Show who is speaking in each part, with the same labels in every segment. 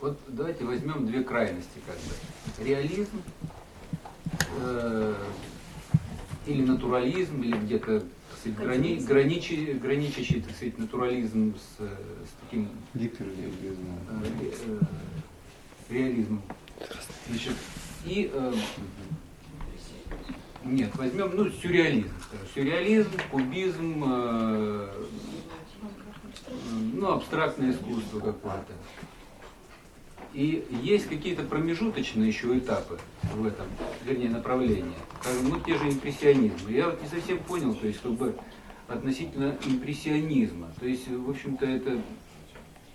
Speaker 1: Вот давайте возьмем две крайности как бы. Реализм э, или натурализм, или где-то сказать, грани, граничи, граничащий, так сказать, натурализм с, с таким
Speaker 2: Гиперреализм.
Speaker 1: э, э, реализмом. Значит, и э, нет, возьмем, ну, сюрреализм, скажем. Сюрреализм, кубизм, э, э, ну, абстрактное искусство какое-то. И есть какие-то промежуточные еще этапы в этом, вернее, направления. Скажем, ну, те же импрессионизмы. Я вот не совсем понял, то есть, как бы, относительно импрессионизма. То есть, в общем-то, это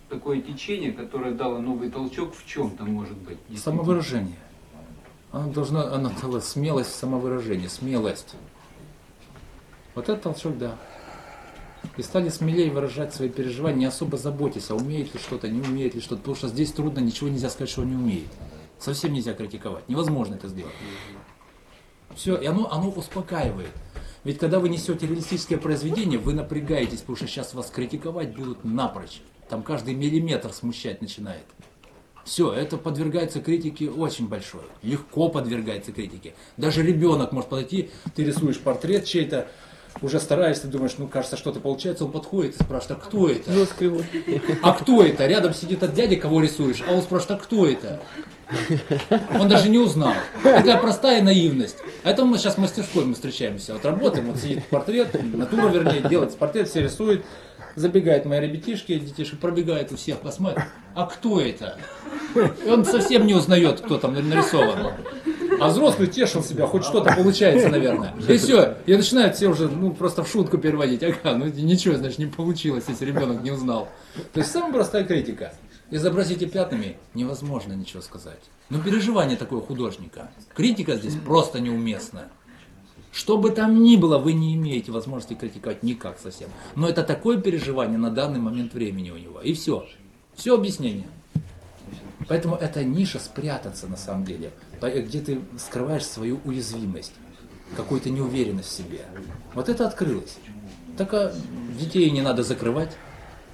Speaker 1: такое течение, которое дало новый толчок в чем-то, может быть.
Speaker 3: Самовыражение. Оно должно, оно дало смелость в самовыражении, смелость. Вот это толчок, да. И стали смелее выражать свои переживания, не особо заботясь, а умеет ли что-то, не умеет ли что-то. Потому что здесь трудно, ничего нельзя сказать, что он не умеет. Совсем нельзя критиковать. Невозможно это сделать. Все, и оно, оно успокаивает. Ведь когда вы несете реалистическое произведение, вы напрягаетесь, потому что сейчас вас критиковать будут напрочь. Там каждый миллиметр смущать начинает. Все, это подвергается критике очень большой. Легко подвергается критике. Даже ребенок может подойти, ты рисуешь портрет чей-то, уже стараешься, думаешь, ну кажется, что-то получается, он подходит и спрашивает, а кто это? А кто это? Рядом сидит от дяди, кого рисуешь, а он спрашивает, а кто это? Он даже не узнал. Такая простая наивность. А это мы сейчас в мастерской мы встречаемся. Вот работаем, вот сидит портрет, натура вернее, делает портрет, все рисует. Забегают мои ребятишки, детишки, пробегают у всех, посмотрят, а кто это? И он совсем не узнает, кто там нарисован. А взрослый тешил себя, хоть что-то получается, наверное. И все. И начинают все уже, ну, просто в шутку переводить. Ага, ну ничего, значит, не получилось, если ребенок не узнал. То есть самая простая критика. Изобразите пятнами, невозможно ничего сказать. Но переживание такое художника. Критика здесь просто неуместна. Что бы там ни было, вы не имеете возможности критиковать никак совсем. Но это такое переживание на данный момент времени у него. И все. Все объяснение. Поэтому это ниша спрятаться на самом деле, где ты скрываешь свою уязвимость, какую-то неуверенность в себе. Вот это открылось. Так а детей не надо закрывать.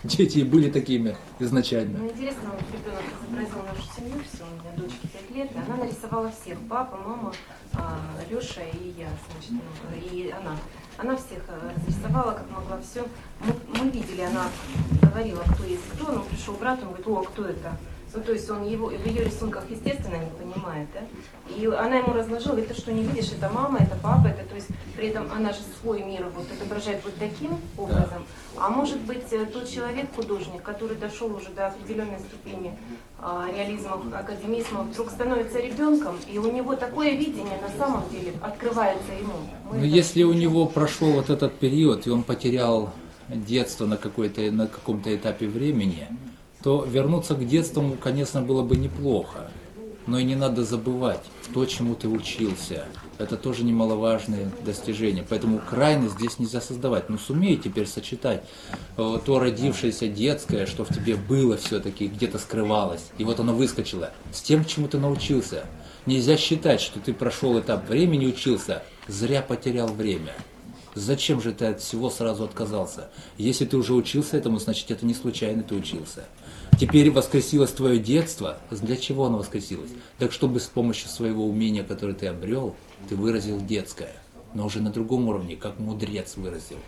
Speaker 3: Дети и были такими изначально.
Speaker 4: Ну, интересно, вот ребенок изобразил нашу семью, все, у меня дочке 5 лет, она нарисовала всех, папа, мама, а, Леша и я, значит, ну, и она. Она всех э, разрисовала, как могла, все. Мы, мы видели, она говорила, кто есть кто, но пришел брат, он говорит, о, а кто это? Ну, то есть он его, в ее рисунках, естественно, не понимает, да? И она ему разложила, говорит, ты что, не видишь, это мама, это папа, это, то есть, при этом она же свой мир вот отображает вот таким образом. А может быть, э, тот человек, художник, который дошел уже до определенной ступени а, реализма, академизма, вдруг становится ребенком, и у него такое видение на самом деле открывается ему. Мы
Speaker 3: Но
Speaker 4: это
Speaker 3: если у
Speaker 4: чувствуем.
Speaker 3: него прошел вот этот период, и он потерял детство на, какой-то, на каком-то этапе времени, то вернуться к детству, конечно, было бы неплохо. Но и не надо забывать то, чему ты учился. Это тоже немаловажное достижение. Поэтому крайность здесь нельзя создавать. Но сумей теперь сочетать э, то родившееся детское, что в тебе было все-таки, где-то скрывалось, и вот оно выскочило, с тем, чему ты научился. Нельзя считать, что ты прошел этап времени, учился, зря потерял время. Зачем же ты от всего сразу отказался? Если ты уже учился этому, значит это не случайно ты учился. Теперь воскресилось твое детство. Для чего оно воскресилось? Так чтобы с помощью своего умения, которое ты обрел, ты выразил детское. Но уже на другом уровне, как мудрец выразил.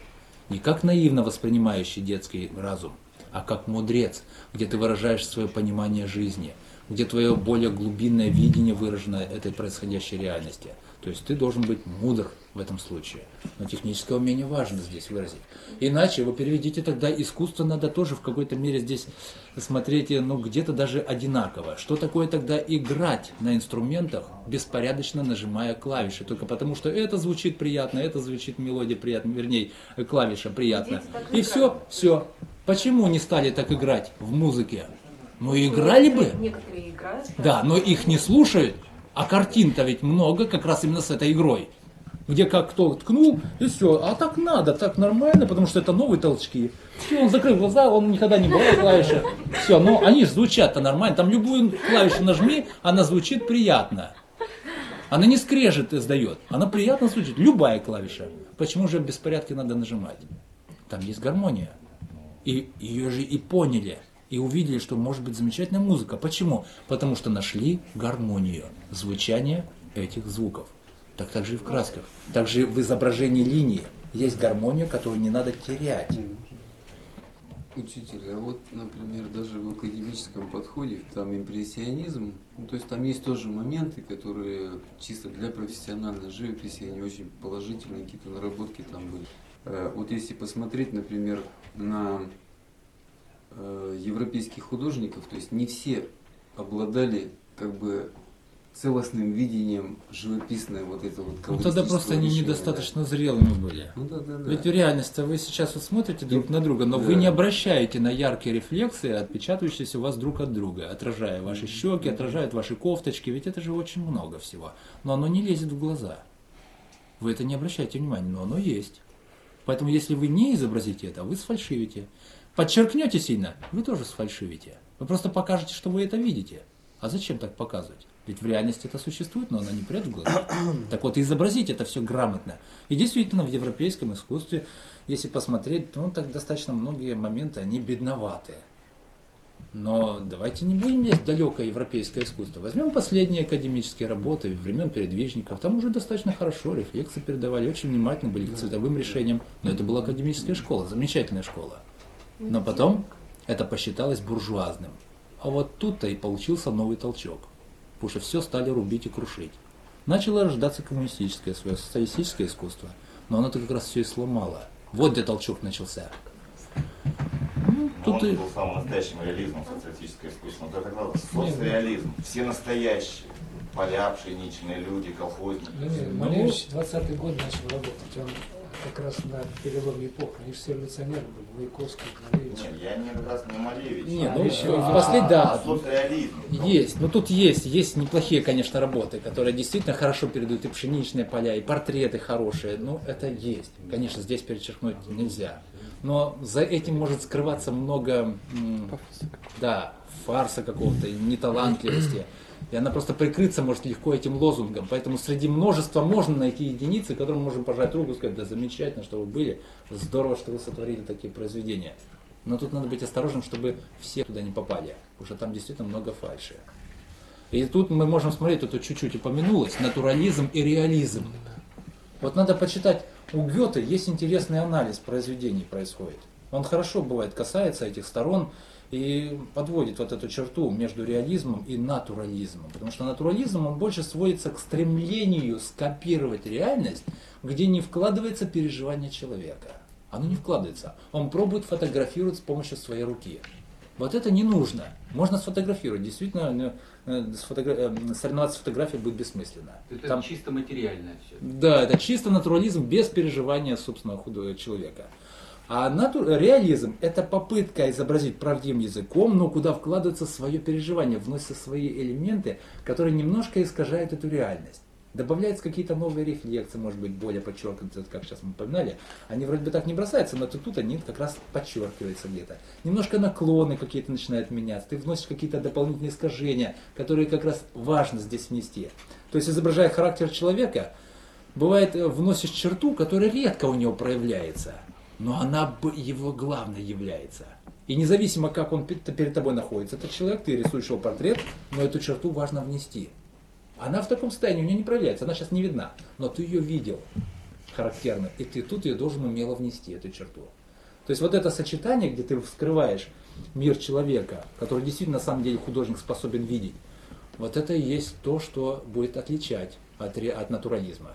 Speaker 3: Не как наивно воспринимающий детский разум, а как мудрец, где ты выражаешь свое понимание жизни, где твое более глубинное видение выражено этой происходящей реальности. То есть ты должен быть мудр в этом случае. Но техническое умение важно здесь выразить. Иначе вы переведите тогда искусство надо тоже в какой-то мере здесь смотреть, ну где-то даже одинаково. Что такое тогда играть на инструментах, беспорядочно нажимая клавиши? Только потому, что это звучит приятно, это звучит мелодия приятно, вернее, клавиша приятно. И все, все. Почему не стали так играть в музыке? Ну играли бы.
Speaker 4: Некоторые играют.
Speaker 3: Да, но их не слушают, а картин-то ведь много как раз именно с этой игрой. Где как кто ткнул, и все. А так надо, так нормально, потому что это новые толчки. Все, он закрыл глаза, он никогда не брал клавиши. Все, но они же звучат-то нормально. Там любую клавишу нажми, она звучит приятно. Она не скрежет издает, она приятно звучит. Любая клавиша. Почему же в беспорядке надо нажимать? Там есть гармония. И ее же и поняли. И увидели, что может быть замечательная музыка. Почему? Потому что нашли гармонию, звучание этих звуков. Так, так же и в красках. Также в изображении линии есть гармония, которую не надо терять.
Speaker 2: Учитель, а вот, например, даже в академическом подходе, там импрессионизм, ну, то есть там есть тоже моменты, которые чисто для профессиональной живописи, они очень положительные, какие-то наработки там были. Э, Вот если посмотреть, например, на европейских художников, то есть не все обладали как бы целостным видением живописной вот этой вот
Speaker 3: Ну тогда просто они недостаточно зрелыми были.
Speaker 2: Ну да, да, да.
Speaker 3: Ведь в реальности вы сейчас вот смотрите друг на друга, но
Speaker 2: Да.
Speaker 3: вы не обращаете на яркие рефлексы, отпечатывающиеся у вас друг от друга, отражая ваши щеки, отражают ваши кофточки, ведь это же очень много всего. Но оно не лезет в глаза. Вы это не обращаете внимания, но оно есть. Поэтому если вы не изобразите это, вы сфальшивите. Подчеркнете сильно, вы тоже сфальшивите. Вы просто покажете, что вы это видите. А зачем так показывать? Ведь в реальности это существует, но оно не прет в глаза. Так вот, изобразить это все грамотно. И действительно, в европейском искусстве, если посмотреть, ну, так достаточно многие моменты, они бедноватые. Но давайте не будем есть далекое европейское искусство. Возьмем последние академические работы времен передвижников. Там уже достаточно хорошо рефлексы передавали, очень внимательно были к цветовым решениям. Но это была академическая школа, замечательная школа. Но потом это посчиталось буржуазным. А вот тут-то и получился новый толчок. Потому что все стали рубить и крушить. Начало рождаться коммунистическое, свое социалистическое искусство. Но оно-то как раз все и сломало. Вот где толчок начался. Ну,
Speaker 5: Тут
Speaker 3: тут и...
Speaker 5: был самым настоящим реализмом социалистическое искусство. Но как раз соцреализм. Все настоящие. Поля, пшеничные люди, колхозники.
Speaker 6: Ну, Малевич 20 год начал работать. Он как раз на переломе эпох. Они же все революционеры были. Маяковский, Малевич.
Speaker 5: Нет, я не раз не Малевич.
Speaker 3: Не,
Speaker 6: А,
Speaker 3: ну,
Speaker 6: еще
Speaker 3: в
Speaker 6: и-
Speaker 3: послед- да.
Speaker 5: А соцреализм.
Speaker 3: Есть, но тут есть, есть неплохие, конечно, работы, которые действительно хорошо передают и пшеничные поля, и портреты хорошие. Ну, это есть. Конечно, здесь перечеркнуть нельзя. Но за этим может скрываться много, м, да, фарса какого-то, и неталантливости. И она просто прикрыться может легко этим лозунгом. Поэтому среди множества можно найти единицы, которым мы можем пожать руку и сказать, да замечательно, что вы были, здорово, что вы сотворили такие произведения. Но тут надо быть осторожным, чтобы все туда не попали, потому что там действительно много фальши. И тут мы можем смотреть, тут чуть-чуть упомянулось, натурализм и реализм. Вот надо почитать, у Гёте есть интересный анализ произведений происходит. Он хорошо бывает касается этих сторон и подводит вот эту черту между реализмом и натурализмом. Потому что натурализм, он больше сводится к стремлению скопировать реальность, где не вкладывается переживание человека. Оно не вкладывается. Он пробует фотографировать с помощью своей руки. Вот это не нужно. Можно сфотографировать. Действительно, э, сфотогра- э, соревноваться с фотографией будет бессмысленно.
Speaker 1: Это
Speaker 3: Там-
Speaker 1: чисто материальное все.
Speaker 3: да, это чисто натурализм без переживания собственного худого человека. А нату- реализм – это попытка изобразить правдивым языком, но куда вкладывается свое переживание, вносятся свои элементы, которые немножко искажают эту реальность. Добавляются какие-то новые рефлексы, может быть, более подчеркнутые, как сейчас мы упоминали. Они вроде бы так не бросаются, но тут, тут они как раз подчеркиваются где-то. Немножко наклоны какие-то начинают меняться. Ты вносишь какие-то дополнительные искажения, которые как раз важно здесь внести. То есть, изображая характер человека, бывает вносишь черту, которая редко у него проявляется, но она его главной является. И независимо, как он пе- перед тобой находится, этот человек, ты рисуешь его портрет, но эту черту важно внести. Она в таком состоянии, у нее не проявляется, она сейчас не видна, но ты ее видел характерно, и ты тут ее должен умело внести, эту черту. То есть вот это сочетание, где ты вскрываешь мир человека, который действительно на самом деле художник способен видеть, вот это и есть то, что будет отличать от, от натурализма.